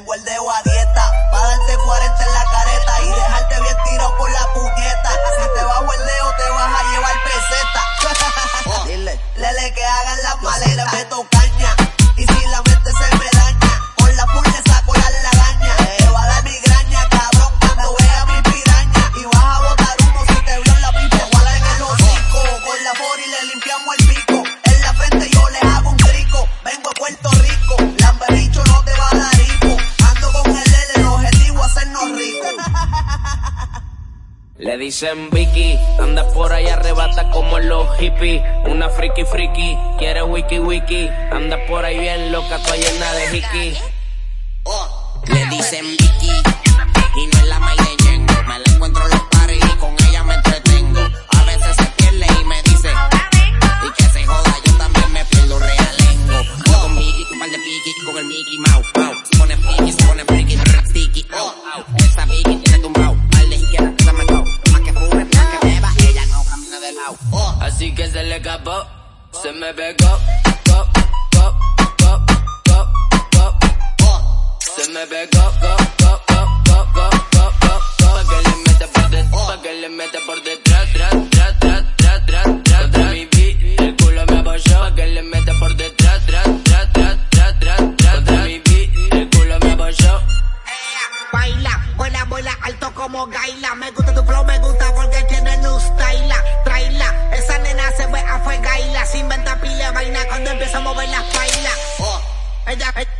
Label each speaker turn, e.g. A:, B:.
A: Tengo el dedo a dieta, Le
B: dicen Vicky, anda por ahí arrebata como los hippies. Una friki friki, quiere wiki wiki. Anda por ahí bien loca, toda llena de hiki.
C: Le dicen Vicky, y no es la Yengo. Me la encuentro en los paris y con ella me entretengo. A veces se pierde y me dice, y que se joda, yo también me pierdo realengo. Con Mickey, un par de piqui, con el Mickey Mouse. Mouse. Se pone Oh.
B: Así que se le escapó, se me pegó. Go, go, go, go, go, go. Se me pegó, go, go, go, go, go, go, go, go. Pa' que le meta por detrás, pa' que le meta por detrás, tras, tras, tras, tras, tras, tras. Contra mi beat, el culo me apoyó, pa' que le meta por detrás, tras, tras, tras, tras, tras, tras. Contra mi beat, el culo me apoyó.
D: Baila, vuela, vuela alto como Gaila. Me gusta tu flow, me gusta porque tiene new style. Traila, I, Hey!